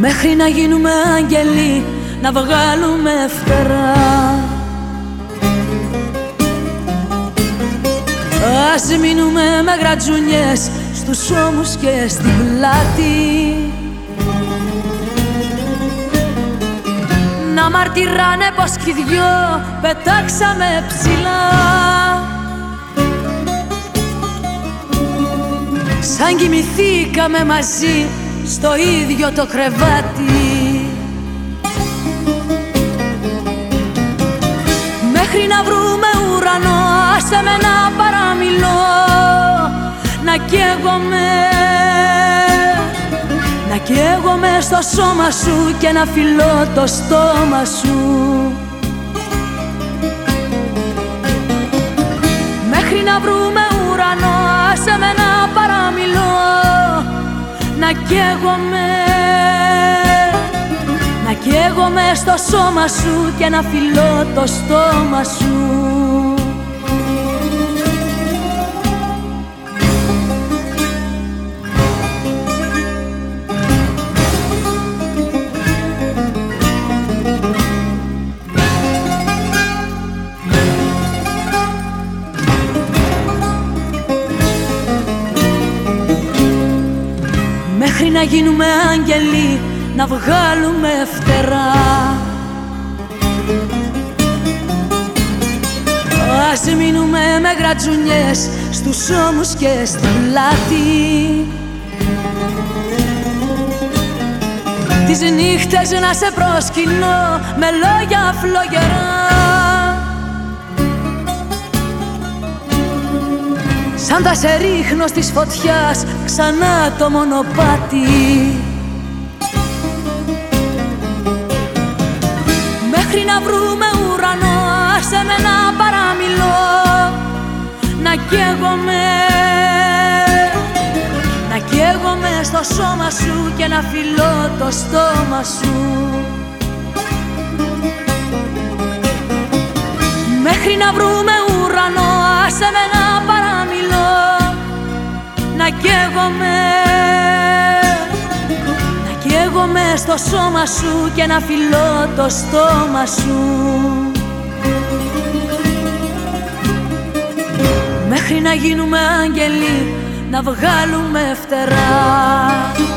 Μέχρι να γίνουμε άγγελοι να βγάλουμε φτερά. Ας μείνουμε με γρατζουνιές στους ώμους και στην πλάτη. Να μαρτυράνε πως κι δυο πετάξαμε ψηλά. Σαν κοιμηθήκαμε μαζί στο ίδιο το κρεβάτι. Μέχρι να βρούμε ουρανό άσε με να παραμιλώ Να καίγομαι. Να καίγομαι στο σώμα σου και να φιλώ το στόμα σου. Μέχρι να βρούμε καίγομαι Να καίγομαι στο σώμα σου και να φιλώ το στόμα σου Μέχρι να γίνουμε άγγελοι να βγάλουμε φτερά. Ας μείνουμε με γρατζουνιές στους ώμους και στην πλάτη. Τις νύχτες να σε προσκυνώ με λόγια φλογερά Σαν τα σε ρίχνω στις φωτιάς ξανά το μονοπάτι. Μέχρι να βρούμε ουρανό άσε με να παραμιλώ Να καίγομαι. Να καίγομαι στο σώμα σου και να φιλώ το στόμα σου. Μέχρι να βρούμε καίγομαι. Να καίγομαι στο σώμα σου και να φιλώ το στόμα σου. Μέχρι να γίνουμε άγγελοι να βγάλουμε φτερά